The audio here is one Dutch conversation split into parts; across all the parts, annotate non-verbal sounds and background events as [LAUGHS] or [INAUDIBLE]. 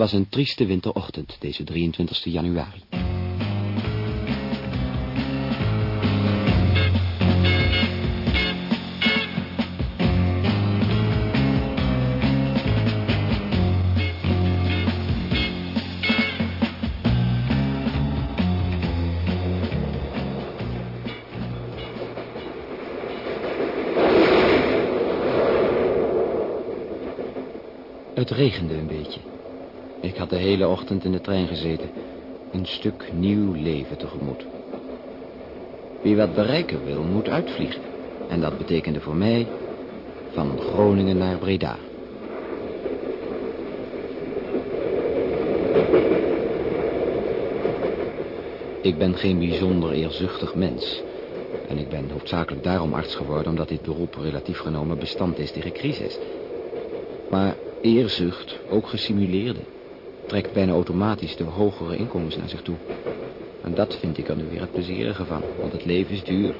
Was een trieste winterochtend, deze 23 januari. Het regende een beetje. Ik had de hele ochtend in de trein gezeten. Een stuk nieuw leven tegemoet. Wie wat bereiken wil, moet uitvliegen. En dat betekende voor mij van Groningen naar Breda. Ik ben geen bijzonder eerzuchtig mens. En ik ben hoofdzakelijk daarom arts geworden... omdat dit beroep relatief genomen bestand is tegen crisis. Maar eerzucht, ook gesimuleerde... trekt bijna automatisch de hogere inkomens naar zich toe. En dat vind ik er nu weer het plezierige van, want het leven is duur.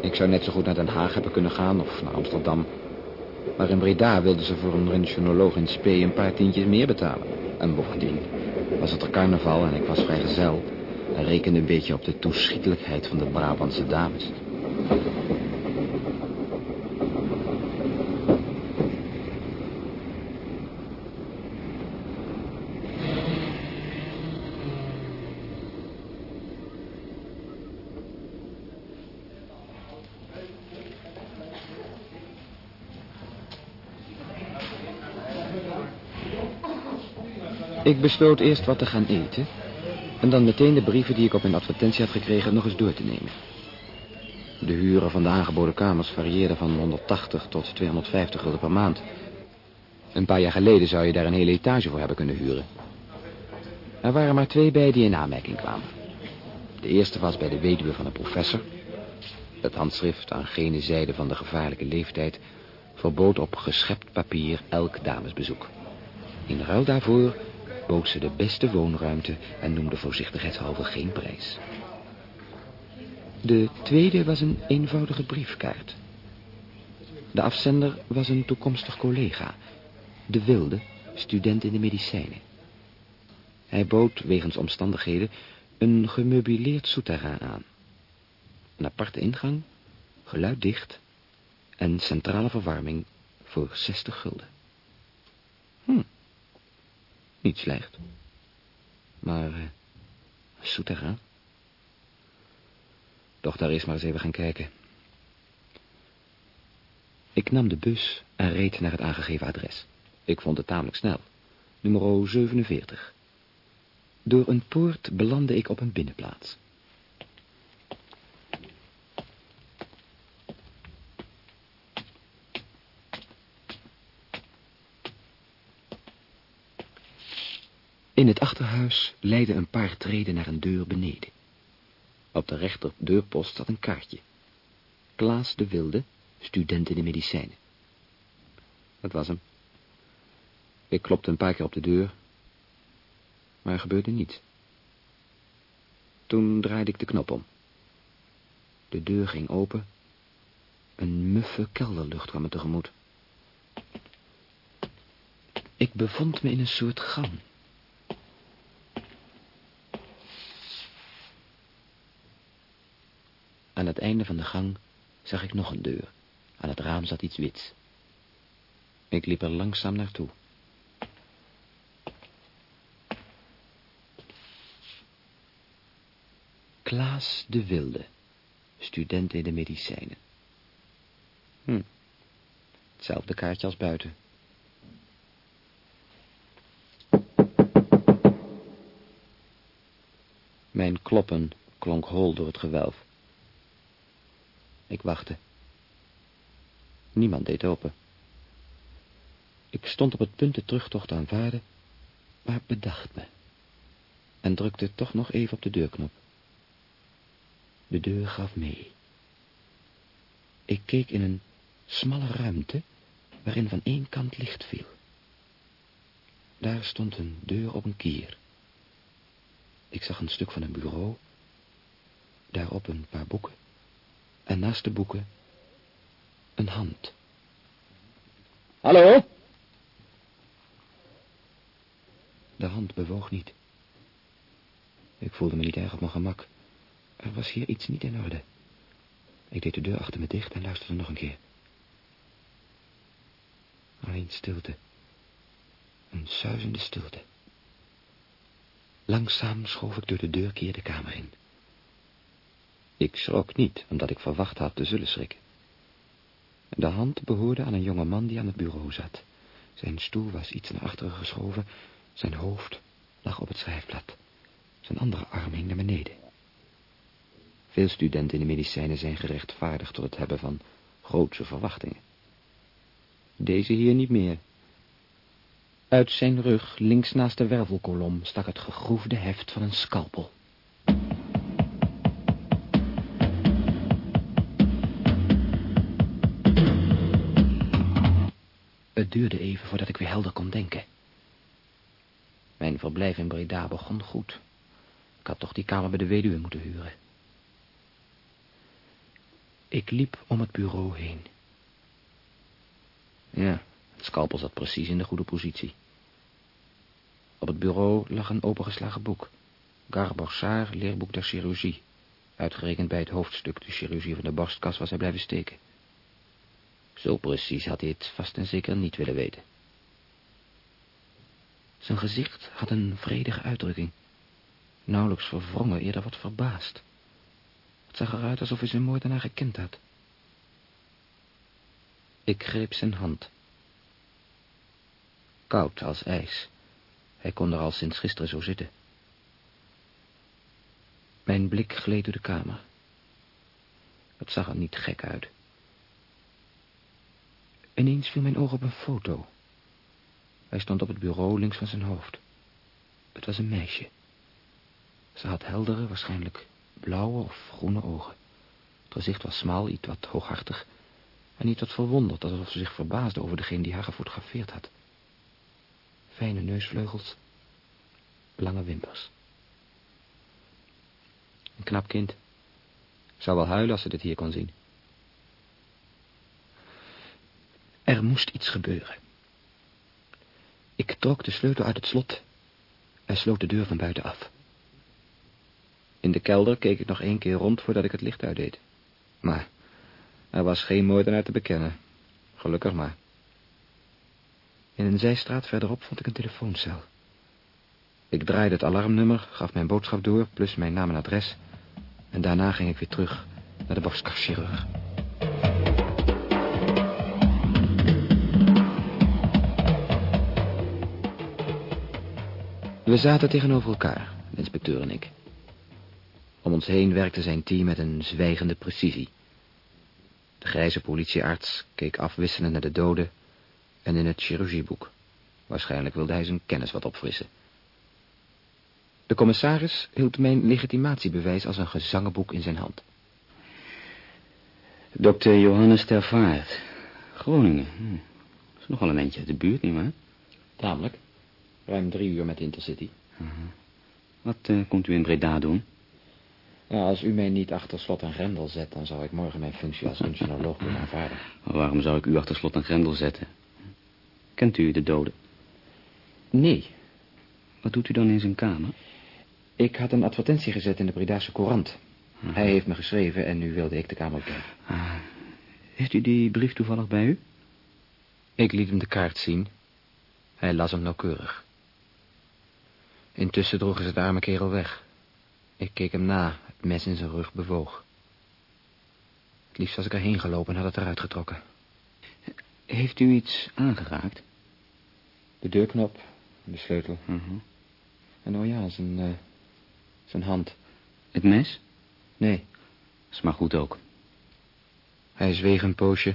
Ik zou net zo goed naar Den Haag hebben kunnen gaan of naar Amsterdam. Maar in Breda wilden ze voor een röntgenoloog in Spee een paar tientjes meer betalen. En bovendien was het er carnaval en ik was vrijgezel... en rekende een beetje op de toeschietelijkheid van de Brabantse dames. Ik besloot eerst wat te gaan eten... en dan meteen de brieven die ik op mijn advertentie had gekregen nog eens door te nemen. De huren van de aangeboden kamers varieerden van 180 tot 250 gulden per maand. Een paar jaar geleden zou je daar een hele etage voor hebben kunnen huren. Er waren maar twee bij die in aanmerking kwamen. De eerste was bij de weduwe van een professor. Het handschrift aan gene zijde van de gevaarlijke leeftijd... verbood op geschept papier elk damesbezoek. In ruil daarvoor bood ze de beste woonruimte en noemde voorzichtigheidshalve geen prijs. De tweede was een eenvoudige briefkaart. De afzender was een toekomstig collega, de Wilde, student in de medicijnen. Hij bood wegens omstandigheden een gemeubileerd souterrain aan. Een aparte ingang, geluiddicht en centrale verwarming voor 60 gulden. Hm. Niet slecht. Maar, uh, souterrain. Doch daar is maar eens even gaan kijken. Ik nam de bus en reed naar het aangegeven adres. Ik vond het tamelijk snel. Nummer 47. Door een poort belandde ik op een binnenplaats. In het achterhuis leidden een paar treden naar een deur beneden. Op de rechter deurpost zat een kaartje. Klaas de Wilde, student in de medicijnen. Dat was hem. Ik klopte een paar keer op de deur, maar er gebeurde niets. Toen draaide ik de knop om. De deur ging open. Een muffe kelderlucht kwam me tegemoet. Ik bevond me in een soort gang. Aan het einde van de gang zag ik nog een deur. Aan het raam zat iets wits. Ik liep er langzaam naartoe. Klaas de Wilde, student in de medicijnen. Hm, hetzelfde kaartje als buiten. Mijn kloppen klonk hol door het gewelf. Ik wachtte. Niemand deed open. Ik stond op het punt de terugtocht te aanvaarden, maar bedacht me. En drukte toch nog even op de deurknop. De deur gaf mee. Ik keek in een smalle ruimte, waarin van één kant licht viel. Daar stond een deur op een kier. Ik zag een stuk van een bureau, daarop een paar boeken En naast de boeken een hand. Hallo? De hand bewoog niet. Ik voelde me niet erg op mijn gemak. Er was hier iets niet in orde. Ik deed de deur achter me dicht en luisterde nog een keer. Alleen stilte. Een zuizende stilte. Langzaam schoof ik door de deurkier de kamer in. Ik schrok niet, omdat ik verwacht had te zullen schrikken. De hand behoorde aan een jonge man die aan het bureau zat. Zijn stoel was iets naar achteren geschoven. Zijn hoofd lag op het schrijfblad. Zijn andere arm hing naar beneden. Veel studenten in de medicijnen zijn gerechtvaardigd tot het hebben van grootse verwachtingen. Deze hier niet meer. Uit zijn rug, links naast de wervelkolom, stak het gegroefde heft van een scalpel. Duurde even voordat ik weer helder kon denken. Mijn verblijf in Breda begon goed. Ik had toch die kamer bij de weduwe moeten huren. Ik liep om het bureau heen. Ja, het scalpel zat precies in de goede positie. Op het bureau lag een opengeslagen boek. Garbossard, leerboek der chirurgie. Uitgerekend bij het hoofdstuk de chirurgie van de borstkas was hij blijven steken. Zo precies had hij het vast en zeker niet willen weten. Zijn gezicht had een vredige uitdrukking. Nauwelijks verwrongen, eerder wat verbaasd. Het zag eruit alsof hij zijn moordenaar gekend had. Ik greep zijn hand. Koud als ijs. Hij kon er al sinds gisteren zo zitten. Mijn blik gleed door de kamer. Het zag er niet gek uit. Ineens viel mijn oog op een foto. Hij stond op het bureau links van zijn hoofd. Het was een meisje. Ze had heldere, waarschijnlijk blauwe of groene ogen. Het gezicht was smal, iets wat hooghartig... en iets wat verwonderd, alsof ze zich verbaasde over degene die haar gefotografeerd had. Fijne neusvleugels, lange wimpers. Een knap kind. Zou wel huilen als ze dit hier kon zien. Er moest iets gebeuren. Ik trok de sleutel uit het slot en sloot de deur van buiten af. In de kelder keek ik nog één keer rond voordat ik het licht uitdeed. Maar er was geen moordenaar te bekennen. Gelukkig maar. In een zijstraat verderop vond ik een telefooncel. Ik draaide het alarmnummer, gaf mijn boodschap door, plus mijn naam en adres... en daarna ging ik weer terug naar de borstkaschirurg. We zaten tegenover elkaar, de inspecteur en ik. Om ons heen werkte zijn team met een zwijgende precisie. De grijze politiearts keek afwisselend naar de doden en in het chirurgieboek. Waarschijnlijk wilde hij zijn kennis wat opfrissen. De commissaris hield mijn legitimatiebewijs als een gezangenboek in zijn hand. Dokter Johannes Tervaart, Groningen. Hm. Dat is nogal een eindje uit de buurt, nietwaar? Tamelijk. Ruim drie uur met Intercity. Uh -huh. Wat uh, komt u in Breda doen? Nou, als u mij niet achter slot en grendel zet... dan zou ik morgen mijn functie als functionoloog kunnen aanvaarden. Maar waarom zou ik u achter slot en grendel zetten? Kent u de dode? Nee. Wat doet u dan in zijn kamer? Ik had een advertentie gezet in de Bredase Courant. Uh -huh. Hij heeft me geschreven en nu wilde ik de kamer bekijken. Ah. Heeft u die brief toevallig bij u? Ik liet hem de kaart zien. Hij las hem nauwkeurig. Intussen droegen ze de arme kerel weg. Ik keek hem na, het mes in zijn rug bewoog. Het liefst was ik erheen gelopen en had het eruit getrokken. Heeft u iets aangeraakt? De deurknop, de sleutel. Uh -huh. En oh ja, zijn, uh, zijn hand. Het mes? Nee. Is maar goed ook. Hij zweeg een poosje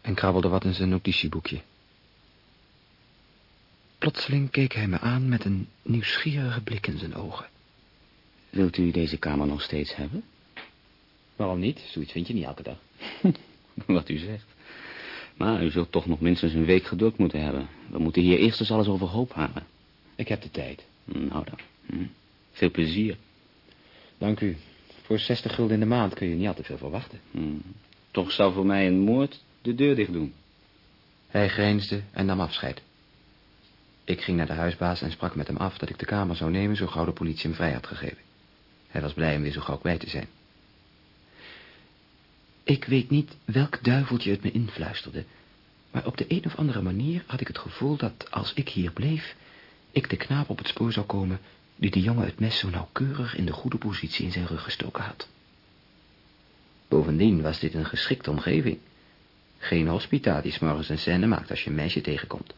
en krabbelde wat in zijn notitieboekje. Plotseling keek hij me aan met een nieuwsgierige blik in zijn ogen. Wilt u deze kamer nog steeds hebben? Waarom niet? Zoiets vind je niet elke dag. [LAUGHS] Wat u zegt. Maar u zult toch nog minstens een week geduld moeten hebben. We moeten hier eerst eens alles overhoop halen. Ik heb de tijd. Nou dan. Hm. Veel plezier. Dank u. Voor 60 gulden in de maand kun je niet al te veel verwachten. Hmm. Toch zou voor mij een moord de deur dicht doen. Hij grijnsde en nam afscheid. Ik ging naar de huisbaas en sprak met hem af dat ik de kamer zou nemen zo gauw de politie hem vrij had gegeven. Hij was blij om weer zo gauw kwijt te zijn. Ik weet niet welk duiveltje het me influisterde, maar op de een of andere manier had ik het gevoel dat als ik hier bleef, ik de knaap op het spoor zou komen die de jongen het mes zo nauwkeurig in de goede positie in zijn rug gestoken had. Bovendien was dit een geschikte omgeving. Geen hospita die s'morgens een scène maakt als je een meisje tegenkomt.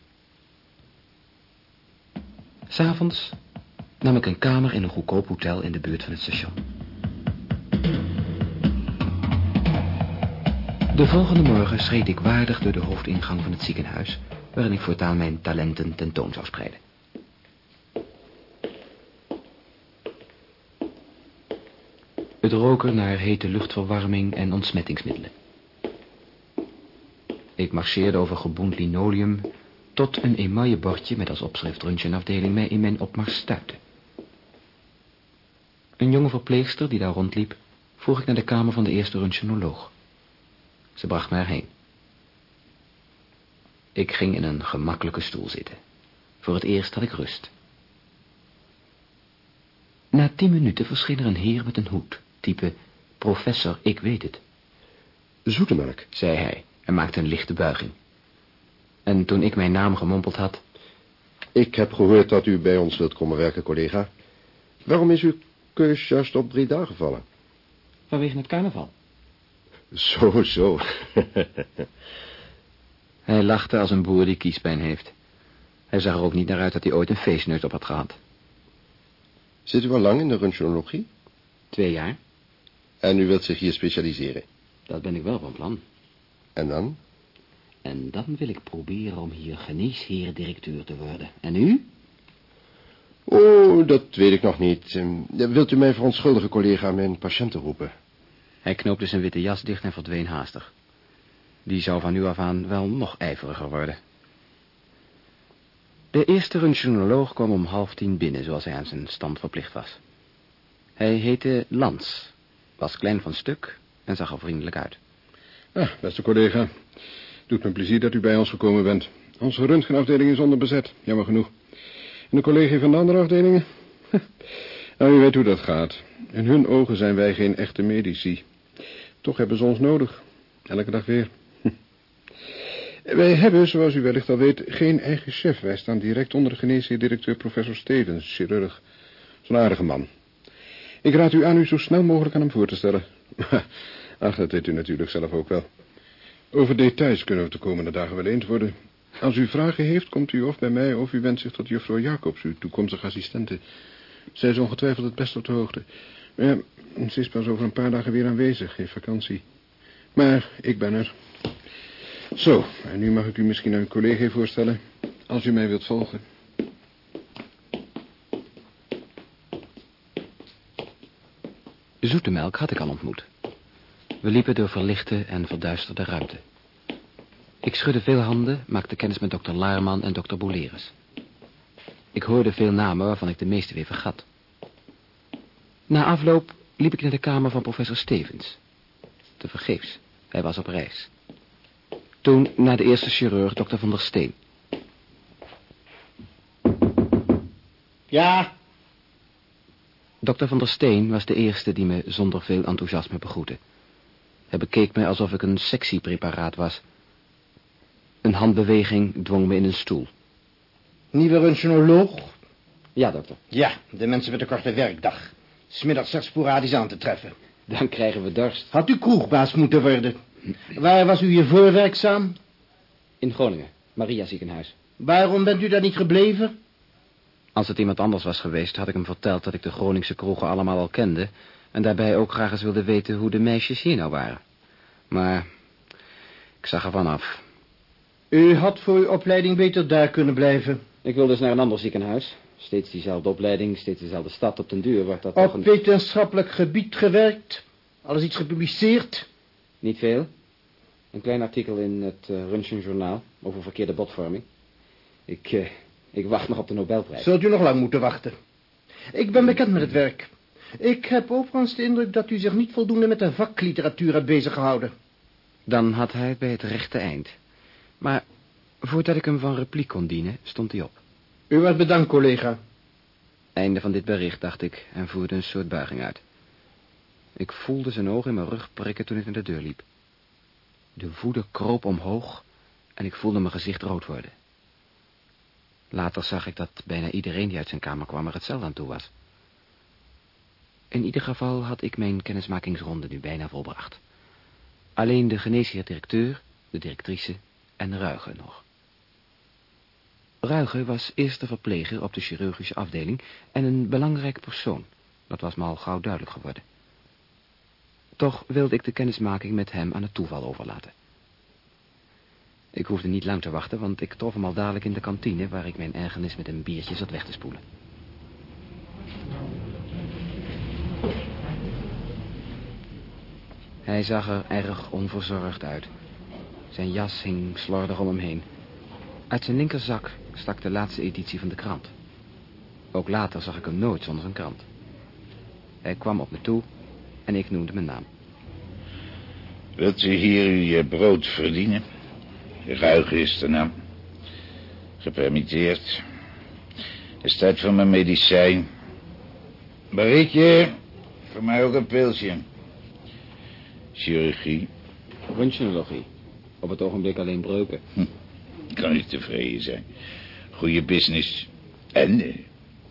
S'avonds nam ik een kamer in een goedkoop hotel in de buurt van het station. De volgende morgen schreed ik waardig door de hoofdingang van het ziekenhuis... waarin ik voortaan mijn talenten tentoon zou spreiden. Het roken naar hete luchtverwarming en ontsmettingsmiddelen. Ik marcheerde over geboend linoleum... tot een emaille bordje met als opschrift röntgenafdeling mij in mijn opmars stuitte. Een jonge verpleegster die daar rondliep... vroeg ik naar de kamer van de eerste röntgenoloog. Ze bracht me erheen. Ik ging in een gemakkelijke stoel zitten. Voor het eerst had ik rust. Na tien minuten verscheen er een heer met een hoed, type professor, ik weet het. Zoetemelk, zei hij en maakte een lichte buiging. En toen ik mijn naam gemompeld had... Ik heb gehoord dat u bij ons wilt komen werken, collega. Waarom is uw keus juist op Breda gevallen? Vanwege het carnaval. Zo, zo. [LAUGHS] hij lachte als een boer die kiespijn heeft. Hij zag er ook niet naar uit dat hij ooit een feestneus op had gehad. Zit u al lang in de röntgenologie? Twee jaar. En u wilt zich hier specialiseren? Dat ben ik wel van plan. En dan? En dan wil ik proberen om hier geneesheer-directeur te worden. En u? Oh, dat weet ik nog niet. Ehm, wilt u mij verontschuldigen, collega, mijn patiënten roepen? Hij knoopte zijn witte jas dicht en verdween haastig. Die zou van nu af aan wel nog ijveriger worden. De eerste röntgenoloog kwam om half tien binnen, zoals hij aan zijn stand verplicht was. Hij heette Lans, was klein van stuk en zag er vriendelijk uit. Ah, beste collega. Doet me plezier dat u bij ons gekomen bent. Onze röntgenafdeling is onderbezet, jammer genoeg. En de collega van de andere afdelingen? [LAUGHS] nou, u weet hoe dat gaat. In hun ogen zijn wij geen echte medici. Toch hebben ze ons nodig. Elke dag weer. [LAUGHS] Wij hebben, zoals u wellicht al weet, geen eigen chef. Wij staan direct onder de geneesheer-directeur professor Stevens, chirurg. Zo'n aardige man. Ik raad u aan u zo snel mogelijk aan hem voor te stellen. [LAUGHS] Ach, dat weet u natuurlijk zelf ook wel. Over details kunnen we de komende dagen wel eens worden. Als u vragen heeft, komt u of bij mij of u wendt zich tot juffrouw Jacobs, uw toekomstige assistente. Zij is ongetwijfeld het best op de hoogte. Ze is pas over een paar dagen weer aanwezig, heeft vakantie. Maar ik ben er. Zo, en nu mag ik u misschien uw collega voorstellen, als u mij wilt volgen. Zoetemelk had ik al ontmoet. We liepen door verlichte en verduisterde ruimte. Ik schudde veel handen, maakte kennis met dokter Laarman en dokter Boleris. Ik hoorde veel namen waarvan ik de meeste weer vergat. Na afloop liep ik naar de kamer van professor Stevens. Te vergeefs, hij was op reis. Toen naar de eerste chirurg, dokter van der Steen. Ja? Dokter van der Steen was de eerste die me zonder veel enthousiasme begroette. Hij bekeek me alsof ik een sectiepreparaat was. Een handbeweging dwong me in een stoel. Nieuwe röntgenoloog? Ja, dokter. Ja, de mensen met een korte werkdag. Smiddags slechts sporadisch aan te treffen. Dan krijgen we dorst. Had u kroegbaas moeten worden. Waar was u hiervoor werkzaam? In Groningen, Maria ziekenhuis. Waarom bent u daar niet gebleven? Als het iemand anders was geweest, had ik hem verteld dat ik de Groningse kroegen allemaal al kende... en daarbij ook graag eens wilde weten hoe de meisjes hier nou waren. Maar ik zag er vanaf. U had voor uw opleiding beter daar kunnen blijven. Ik wil dus naar een ander ziekenhuis. Steeds diezelfde opleiding, steeds dezelfde stad. Op den duur wordt dat Op toch een... wetenschappelijk gebied gewerkt. Alles iets gepubliceerd. Niet veel. Een klein artikel in het uh, Röntgenjournaal over verkeerde botvorming. Ik, eh, ik wacht nog op de Nobelprijs. Zult u nog lang moeten wachten. Ik ben bekend met het werk. Ik heb overigens de indruk dat u zich niet voldoende met de vakliteratuur hebt bezig gehouden. Dan had hij het bij het rechte eind. Maar voordat ik hem van repliek kon dienen, stond hij op. U werd bedankt, collega. Einde van dit bericht, dacht ik, en voerde een soort buiging uit. Ik voelde zijn ogen in mijn rug prikken toen ik naar de deur liep. De woede kroop omhoog en ik voelde mijn gezicht rood worden. Later zag ik dat bijna iedereen die uit zijn kamer kwam er hetzelfde aan toe was. In ieder geval had ik mijn kennismakingsronde nu bijna volbracht. Alleen de geneesheer-directeur, de directrice en Ruige nog. Ruige was eerste verpleger op de chirurgische afdeling en een belangrijke persoon. Dat was me al gauw duidelijk geworden. Toch wilde ik de kennismaking met hem aan het toeval overlaten. Ik hoefde niet lang te wachten, want ik trof hem al dadelijk in de kantine... waar ik mijn ergernis met een biertje zat weg te spoelen. Hij zag er erg onverzorgd uit. Zijn jas hing slordig om hem heen. Uit zijn linkerzak stak de laatste editie van de krant. Ook later zag ik hem nooit zonder zijn krant. Hij kwam op me toe en ik noemde mijn naam. Wilt u hier uw brood verdienen? Ruig is de naam. Gepermitteerd. Is tijd voor mijn medicijn. Barietje, voor mij ook een pilsje. Chirurgie, Röntgenologie. Op het ogenblik alleen breuken. kan niet tevreden zijn. Goede business. En eh,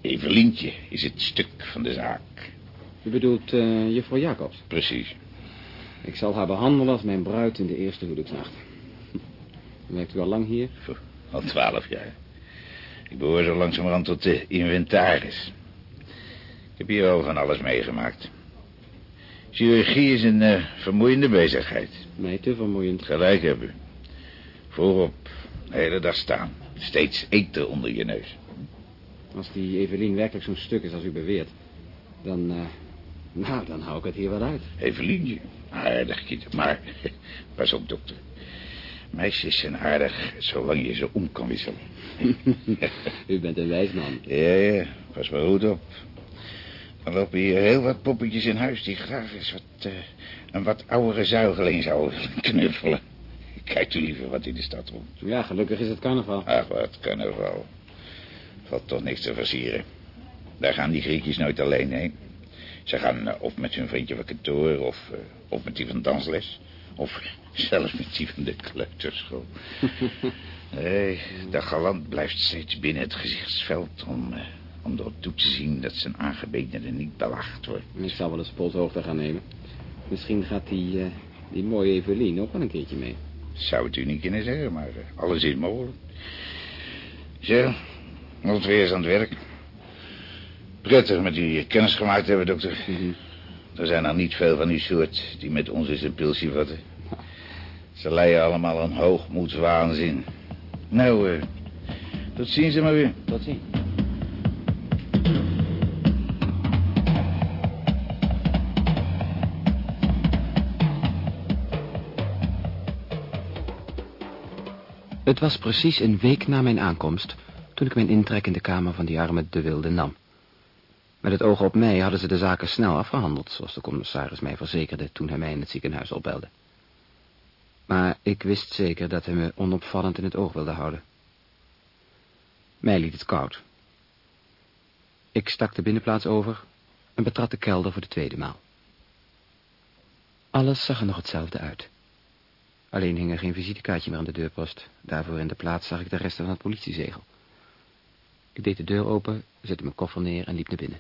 Evelientje is het stuk van de zaak. U bedoelt uh, juffrouw Jacobs? Precies. Ik zal haar behandelen als mijn bruid in de eerste huwelijksnacht. [LAUGHS] Werkt u al lang hier? Al twaalf jaar. Ik behoor zo langzamerhand tot de inventaris. Ik heb hier al van alles meegemaakt. Chirurgie is een eh, vermoeiende bezigheid. Mij te vermoeiend. Gelijk heb u. Voorop, de hele dag staan. Steeds eten onder je neus. Als die Evelien werkelijk zo'n stuk is als u beweert... dan... eh, nou, dan hou ik het hier wel uit. Evelientje, aardig kind. Maar, [LAUGHS] pas op dokter. Meisjes zijn aardig zolang je ze om kan wisselen. [LAUGHS] u bent een wijs man. Ja, ja, pas maar goed op. Er lopen hier heel wat poppetjes in huis die graag eens wat, eh, een wat oudere zuigeling zouden willen [LAUGHS] knuffelen. Kijkt u liever wat in de stad rond. Ja, gelukkig is het carnaval. Ach, wat carnaval. Valt toch niks te versieren. Daar gaan die Griekjes nooit alleen heen. Ze gaan eh, of met hun vriendje van kantoor, of, eh, of met die van dansles. Of [LAUGHS] zelfs met die van de kleuterschool. Nee, [LAUGHS] de galant blijft steeds binnen het gezichtsveld om, om erop toe te zien dat zijn aangebedene niet belacht wordt. Ik zal wel eens polshoogte gaan nemen. Misschien gaat die, eh, die mooie Evelien ook wel een keertje mee. Zou het u niet kunnen zeggen, maar eh, alles is mogelijk. Zo, moet weer eens aan het werk. Prettig met u kennis gemaakt hebben, dokter. Er zijn er niet veel van uw soort die met ons eens een pilsje vatten. Ze leiden allemaal aan hoogmoedswaanzin. Nou, eh, tot ziens maar weer. Tot ziens. Het was precies een week na mijn aankomst... toen ik mijn intrek in de kamer van die arme De Wilde nam. Met het oog op mij hadden ze de zaken snel afgehandeld... zoals de commissaris mij verzekerde toen hij mij in het ziekenhuis opbelde. Maar ik wist zeker dat hij me onopvallend in het oog wilde houden. Mij liet het koud. Ik stak de binnenplaats over en betrad de kelder voor de tweede maal. Alles zag er nog hetzelfde uit. Alleen hing er geen visitekaartje meer aan de deurpost. Daarvoor in de plaats zag ik de resten van het politiezegel. Ik deed de deur open, zette mijn koffer neer en liep naar binnen.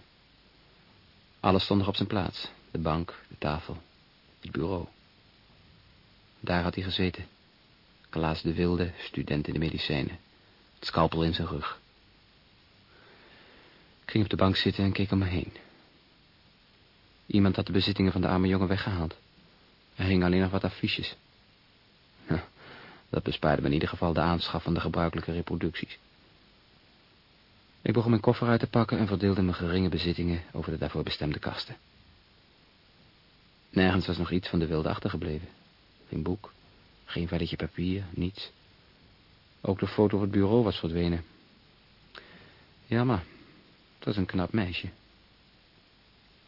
Alles stond nog op zijn plaats. De bank, de tafel, het bureau. Daar had hij gezeten. Klaas de Wilde, student in de medicijnen. Het scalpel in zijn rug. Ik ging op de bank zitten en keek om me heen. Iemand had de bezittingen van de arme jongen weggehaald. Er hingen alleen nog wat affiches. Dat bespaarde me in ieder geval de aanschaf van de gebruikelijke reproducties. Ik begon mijn koffer uit te pakken en verdeelde mijn geringe bezittingen over de daarvoor bestemde kasten. Nergens was nog iets van de wilde achtergebleven. Geen boek, geen velletje papier, niets. Ook de foto op het bureau was verdwenen. Ja, maar het was een knap meisje.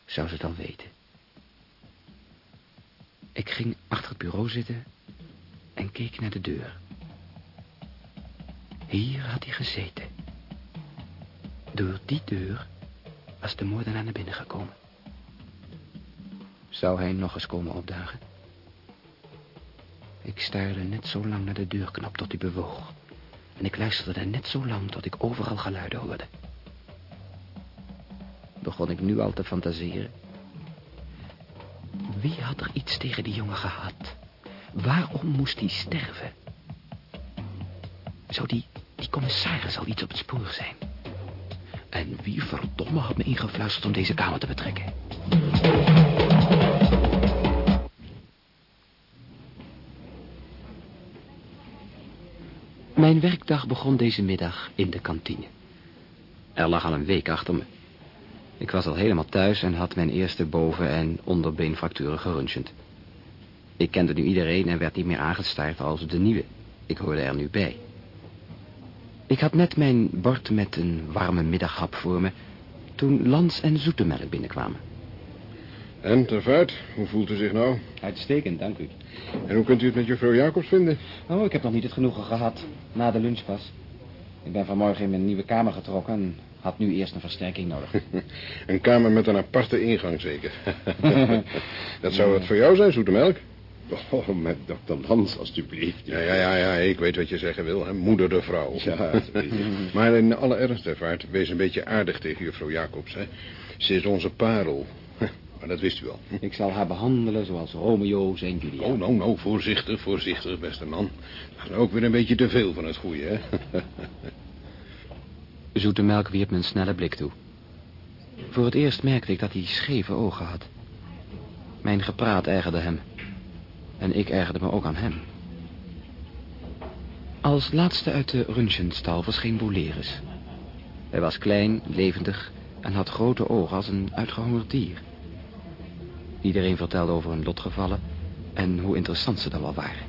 zou ze dan weten? Ik ging achter het bureau zitten en keek naar de deur. Hier had hij gezeten. Door die deur was de moordenaar naar binnen gekomen. Zou hij nog eens komen opdagen? Ik staarde net zo lang naar de deurknop tot hij bewoog. En ik luisterde net zo lang tot ik overal geluiden hoorde. Begon ik nu al te fantaseren? Wie had er iets tegen die jongen gehad? Waarom moest hij sterven? Zou die, die commissaris al iets op het spoor zijn? En wie verdomme had me ingefluisterd om deze kamer te betrekken? Mijn werkdag begon deze middag in de kantine. Er lag al een week achter me. Ik was al helemaal thuis en had mijn eerste boven- en onderbeenfracturen geröntgend. Ik kende nu iedereen en werd niet meer aangestaard als de nieuwe. Ik hoorde er nu bij. Ik had net mijn bord met een warme middaghap voor me... toen Lans en Zoetemelk binnenkwamen. En, Tervaart, hoe voelt u zich nou? Uitstekend, dank u. En hoe kunt u het met juffrouw Jacobs vinden? Oh, ik heb nog niet het genoegen gehad. Na de lunch pas. Ik ben vanmorgen in mijn nieuwe kamer getrokken... en had nu eerst een versterking nodig. [LAUGHS] Een kamer met een aparte ingang, zeker. [LAUGHS] [LAUGHS] dat zou wat voor jou zijn, zoete melk. Oh, met dokter Lans, alstublieft. Ja, ja, ja, ja, ik weet wat je zeggen wil, hè. Moeder de vrouw. Ja, [LAUGHS] maar in alle ernst, Tervaart, wees een beetje aardig tegen juffrouw Jacobs, hè. Ze is onze parel. [LAUGHS] Maar dat wist u al. Ik zal haar behandelen zoals Romeo zijn Julia. Oh, nou, nou, voorzichtig, voorzichtig, beste man. Dat is ook weer een beetje te veel van het goede, hè. [LAUGHS] Zoete melk wierp me een snelle blik toe. Voor het eerst merkte ik dat hij scheve ogen had. Mijn gepraat ergerde hem. En ik ergerde me ook aan hem. Als laatste uit de röntgenstal verscheen Bolerus. Hij was klein, levendig en had grote ogen als een uitgehongerd dier. Iedereen vertelde over hun lotgevallen en hoe interessant ze dan wel waren.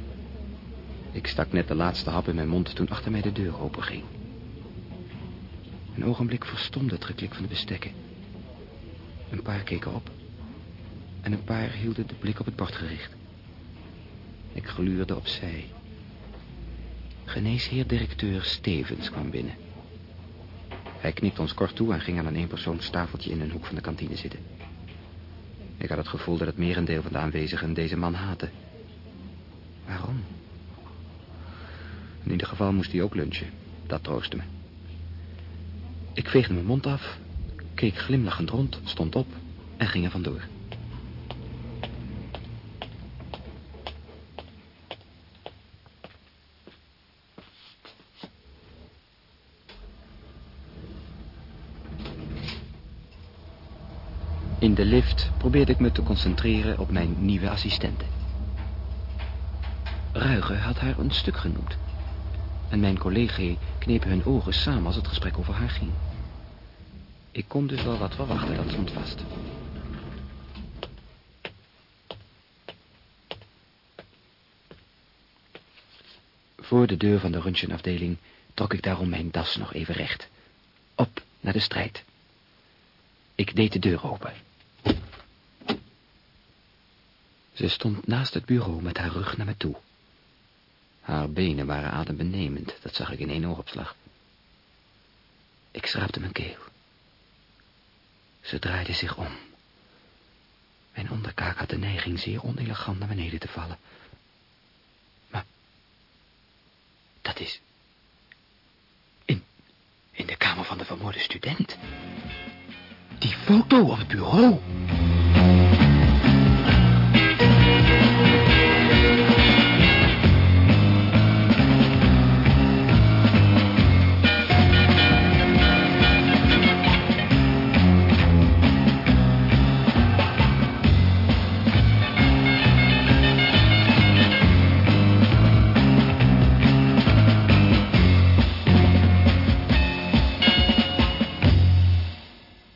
Ik stak net de laatste hap in mijn mond toen achter mij de deur openging. Een ogenblik verstomde het geklik van de bestekken. Een paar keken op. En een paar hielden de blik op het bord gericht. Ik gluurde opzij. Geneesheer directeur Stevens kwam binnen. Hij knikte ons kort toe en ging aan een eenpersoonstafeltje in een hoek van de kantine zitten. Ik had het gevoel dat het merendeel van de aanwezigen deze man haatte. Waarom? In ieder geval moest hij ook lunchen. Dat troostte me. Ik veegde mijn mond af, keek glimlachend rond, stond op en ging er vandoor. In de lift probeerde ik me te concentreren op mijn nieuwe assistente. Ruiger had haar een stuk genoemd. En mijn collega knepen hun ogen samen als het gesprek over haar ging. Ik kon dus wel wat verwachten, dat stond vast. Voor de deur van de röntgenafdeling trok ik daarom mijn das nog even recht. Op naar de strijd. Ik deed de deur open. Ze stond naast het bureau met haar rug naar me toe. Haar benen waren adembenemend, dat zag ik in één oogopslag. Ik schraapte mijn keel. Ze draaide zich om. Mijn onderkaak had de neiging zeer onelegant naar beneden te vallen. Maar... Dat is... In... In de kamer van de vermoorde student. Die foto op het bureau.